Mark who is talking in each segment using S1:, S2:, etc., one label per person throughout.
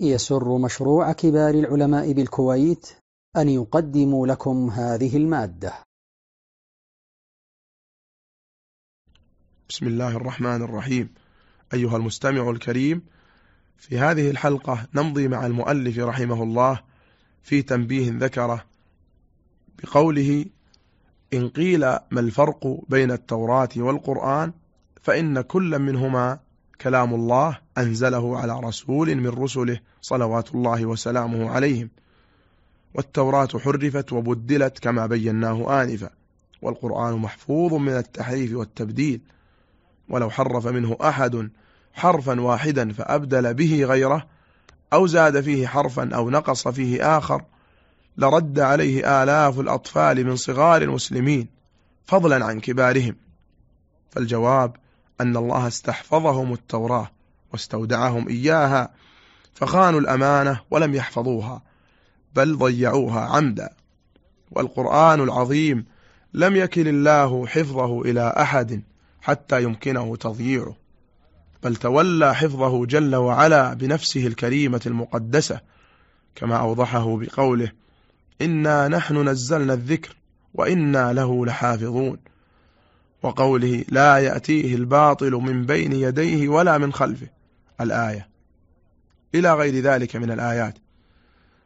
S1: يسر مشروع كبار العلماء بالكويت أن يقدم لكم هذه المادة.
S2: بسم الله الرحمن الرحيم. أيها المستمع الكريم في هذه الحلقة نمضي مع المؤلف رحمه الله في تنبيه ذكره بقوله إن قيل ما الفرق بين التوراة والقرآن فإن كل منهما كلام الله أنزله على رسول من رسله صلوات الله وسلامه عليهم. والتوراة حرفت وبدلت كما بيناه آنفا والقرآن محفوظ من التحريف والتبديل. ولو حرف منه أحد حرفا واحدا فأبدل به غيره أو زاد فيه حرفا أو نقص فيه آخر لرد عليه آلاف الأطفال من صغار المسلمين فضلا عن كبارهم. فالجواب أن الله استحفظهم التوراة واستودعهم إياها فخانوا الأمانة ولم يحفظوها بل ضيعوها عمدا. والقرآن العظيم لم يكل الله حفظه إلى أحد حتى يمكنه تضييعه بل تولى حفظه جل وعلا بنفسه الكريمة المقدسة كما أوضحه بقوله إنا نحن نزلنا الذكر وإنا له لحافظون. وقوله لا يأتيه الباطل من بين يديه ولا من خلفه الآية. إلى غير ذلك من الآيات.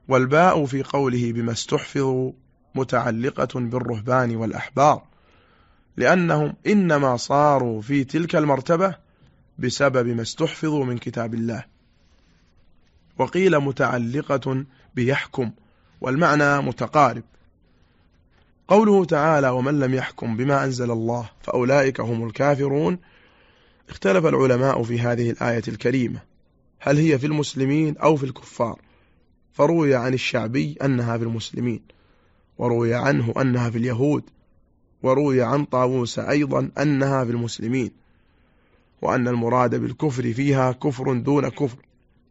S2: والباء في قوله بما استحفظوا متعلقة بالرهبان والأحبار لأنهم إنما صاروا في تلك المرتبة بسبب ما استحفظوا من كتاب الله. وقيل متعلقة بيحكم والمعنى متقارب. قوله تعالى ومن لم يحكم بما أنزل الله فأولئك هم الكافرون اختلف العلماء في هذه الآية الكريمة. هل هي في المسلمين أو في الكفار؟ فروي عن الشعبي أنها في المسلمين وروي عنه أنها في اليهود وروي عن طاووس أيضا أنها في المسلمين وأن المراد بالكفر فيها كفر دون كفر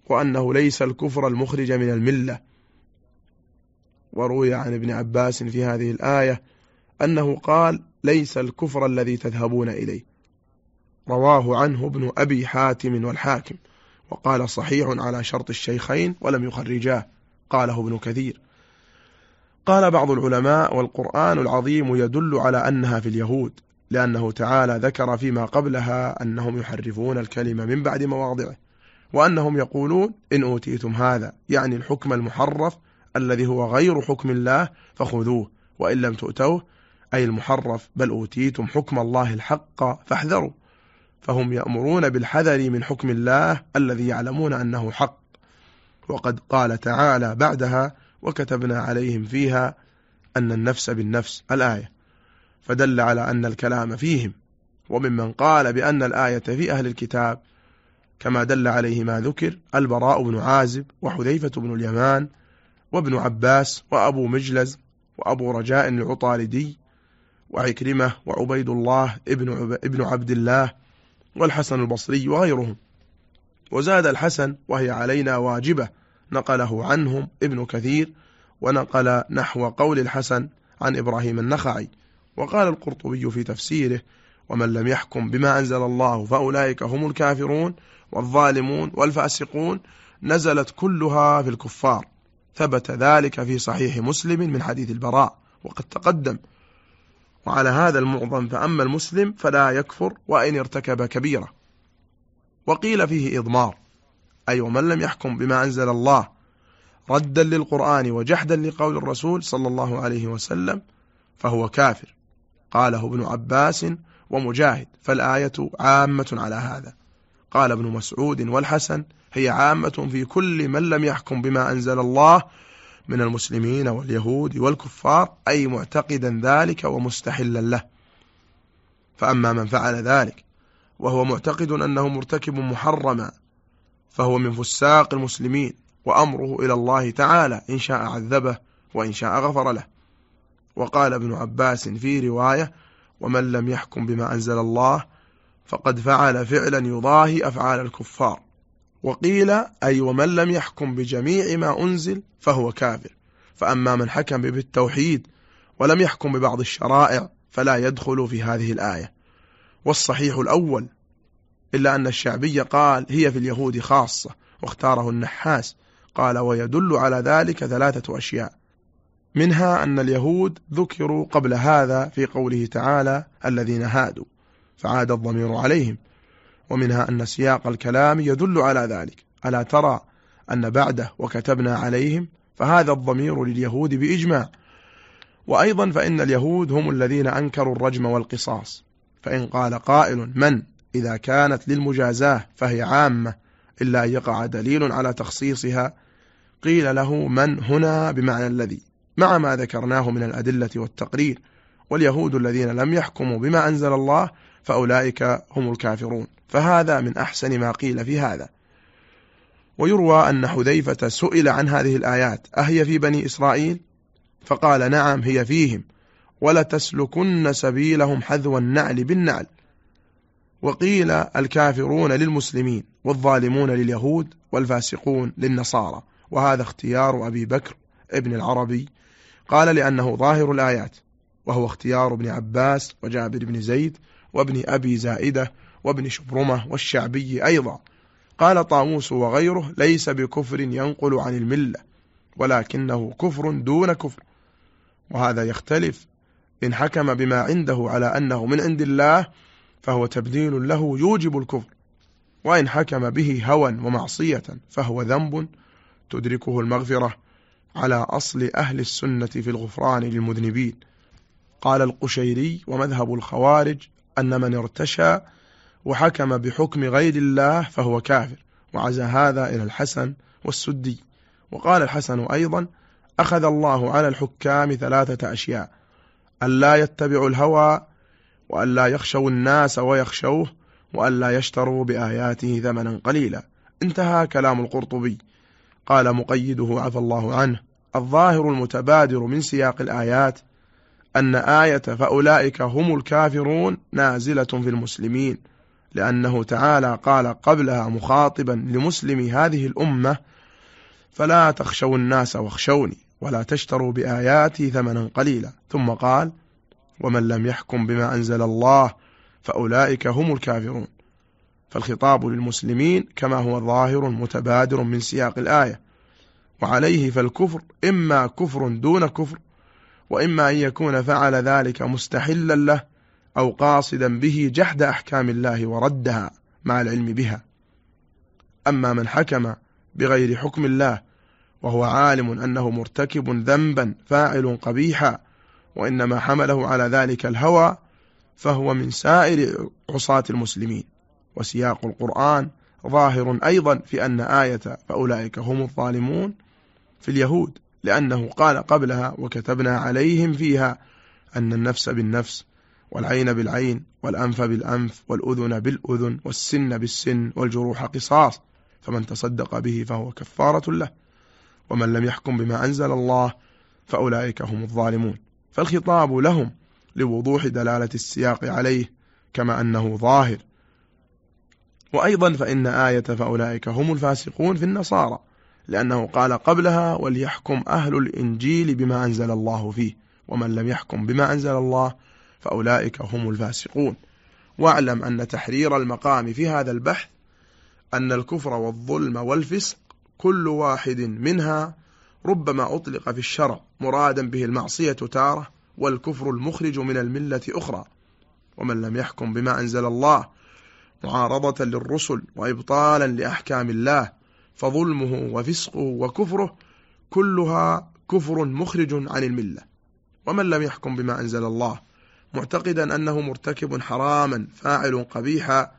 S2: وأنه ليس الكفر المخرج من الملة. وروي عن ابن عباس في هذه الآية أنه قال ليس الكفر الذي تذهبون إليه. رواه عنه ابن أبي حاتم والحاكم وقال صحيح على شرط الشيخين ولم يخرجاه. قاله ابن كثير. قال بعض العلماء والقرآن العظيم يدل على أنها في اليهود لأنه تعالى ذكر فيما قبلها أنهم يحرفون الكلمة من بعد مواضعه وأنهم يقولون إن أوتيتم هذا يعني الحكم المحرف الذي هو غير حكم الله فخذوه وإن لم تؤتوه أي المحرف بل أوتيتم حكم الله الحق فاحذروا. فهم يأمرون بالحذر من حكم الله الذي يعلمون أنه حق. وقد قال تعالى بعدها وكتبنا عليهم فيها أن النفس بالنفس الآية فدل على أن الكلام فيهم. وممن قال بأن الآية في أهل الكتاب كما دل عليه ما ذكر البراء بن عازب وحذيفة بن اليمان وابن عباس وأبو مجلز وأبو رجاء العطاردي وعكرمة وعبيد الله ابن. ابن عبد الله والحسن البصري وغيرهم وزاد الحسن وهي علينا واجبة نقله عنهم ابن كثير ونقل نحو قول الحسن عن إبراهيم النخعي وقال القرطبي في تفسيره ومن لم يحكم بما أنزل الله فأولئك هم الكافرون والظالمون والفاسقون نزلت كلها في الكفار ثبت ذلك في صحيح مسلم من حديث البراء وقد تقدم. وعلى هذا المعظم فأما المسلم فلا يكفر وإن ارتكب كبيرة. وقيل فيه إضمار أي ومن لم يحكم بما أنزل الله ردا للقرآن وجحدا لقول الرسول صلى الله عليه وسلم فهو كافر. قاله ابن عباس ومجاهد فالآية عامة على هذا. قال ابن مسعود والحسن هي عامة في كل من لم يحكم بما أنزل الله من المسلمين واليهود والكفار أي معتقدا ذلك ومستحلا له. فأما من فعل ذلك وهو معتقد أنه مرتكب محرما فهو من فساق المسلمين وأمره إلى الله تعالى إن شاء عذبه وإن شاء غفر له. وقال ابن عباس في رواية ومن لم يحكم بما أنزل الله فقد فعل فعلا يضاهي أفعال الكفار. وقيل أي ومن لم يحكم بجميع ما أنزل فهو كافر. فأما من حكم بالتوحيد ولم يحكم ببعض الشرائع فلا يدخل في هذه الآية. والصحيح الأول إلا أن الشعبي قال هي في اليهود خاصة واختاره النحاس. قال ويدل على ذلك ثلاثة أشياء. منها أن اليهود ذكروا قبل هذا في قوله تعالى الذين هادوا. فعاد الضمير عليهم. ومنها أن سياق الكلام يدل على ذلك. ألا ترى أن بعده وكتبنا عليهم؟ فهذا الضمير لليهود بإجماع. وأيضا فإن اليهود هم الذين أنكروا الرجم والقصاص. فإن قال قائل من إذا كانت للمجازاة فهي عامة إلا أن يقع دليل على تخصيصها قيل له من هنا بمعنى الذي؟ مع ما ذكرناه من الأدلة والتقرير. واليهود الذين لم يحكموا بما أنزل الله فأولئك هم الكافرون. فهذا من أحسن ما قيل في هذا. ويروى أن حذيفة سئل عن هذه الآيات أهي في بني إسرائيل؟ فقال نعم هي فيهم. ولتسلكن سبيلهم حذو النعل بالنعل. وقيل الكافرون للمسلمين والظالمون لليهود والفاسقون للنصارى. وهذا اختيار أبي بكر ابن العربي. قال لأنه ظاهر الآيات وهو اختيار ابن عباس وجابر بن زيد وابن أبي زائدة وابن شبرمة والشعبي أيضا. قال طاووس وغيره ليس بكفر ينقل عن الملة ولكنه كفر دون كفر. وهذا يختلف. إن حكم بما عنده على أنه من عند الله فهو تبديل له يوجب الكفر. وإن حكم به هوى ومعصية فهو ذنب تدركه المغفرة على أصل أهل السنة في الغفران للمذنبين. قال القشيري ومذهب الخوارج أن من ارتشى وحكم بحكم غير الله فهو كافر. وعزى هذا إلى الحسن والسدي. وقال الحسن أيضا أخذ الله على الحكام ثلاثة أشياء ألا يتبعوا الهوى وألا يخشوا الناس ويخشوه وألا يشتروا بآياته ثمنا قليلا. انتهى كلام القرطبي. قال مقيده عفى الله عنه. الظاهر المتبادر من سياق الآيات أن آية فأولئك هم الكافرون نازلة في المسلمين لأنه تعالى قال قبلها مخاطبا لمسلم هذه الأمة فلا تخشوا الناس واخشوني ولا تشتروا بآياتي ثمنا قليلا. ثم قال ومن لم يحكم بما أنزل الله فأولئك هم الكافرون. فالخطاب للمسلمين كما هو ظاهر متبادر من سياق الآية وعليه فالكفر إما كفر دون كفر وإما أن يكون فعل ذلك مستحلا له أو قاصدا به جحد أحكام الله وردها مع العلم بها. أما من حكم بغير حكم الله وهو عالم أنه مرتكب ذنبا فاعل قبيحا وإنما حمله على ذلك الهوى فهو من سائر عصاة المسلمين. وسياق القرآن ظاهر أيضا في أن آية فأولئك هم الظالمون في اليهود. لأنه قال قبلها وكتبنا عليهم فيها أن النفس بالنفس والعين بالعين والأنف بالأنف والأذن بالأذن والسن بالسن والجروح قصاص فمن تصدق به فهو كفارة له ومن لم يحكم بما أنزل الله فأولئك هم الظالمون. فالخطاب لهم لوضوح دلالة السياق عليه كما أنه ظاهر. وأيضا فإن آية فأولئك هم الفاسقون في النصارى. لأنه قال قبلها وليحكم أهل الإنجيل بما أنزل الله فيه ومن لم يحكم بما أنزل الله فأولئك هم الفاسقون. واعلم أن تحرير المقام في هذا البحث أن الكفر والظلم والفسق كل واحد منها ربما أطلق في الشرع مرادا به المعصية تارة والكفر المخرج من الملة أخرى. ومن لم يحكم بما أنزل الله معارضة للرسل وإبطالا لأحكام الله فظلمه وفسقه وكفره كلها كفر مخرج عن الملة. ومن لم يحكم بما أنزل الله معتقدا أنه مرتكب حراما فاعل قبيحا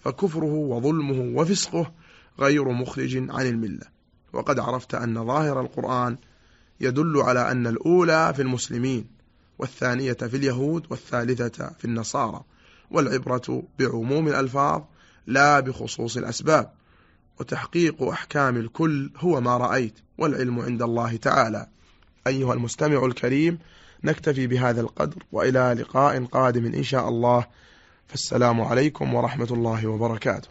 S2: فكفره وظلمه وفسقه غير مخرج عن الملة. وقد عرفت أن ظاهر القرآن يدل على أن الأولى في المسلمين والثانية في اليهود والثالثة في النصارى والعبرة بعموم الألفاظ لا بخصوص الأسباب. وتحقيق أحكام الكل هو ما رأيت والعلم عند الله تعالى. أيها المستمع الكريم نكتفي بهذا القدر وإلى لقاء قادم إن شاء الله. فالسلام عليكم ورحمة الله وبركاته.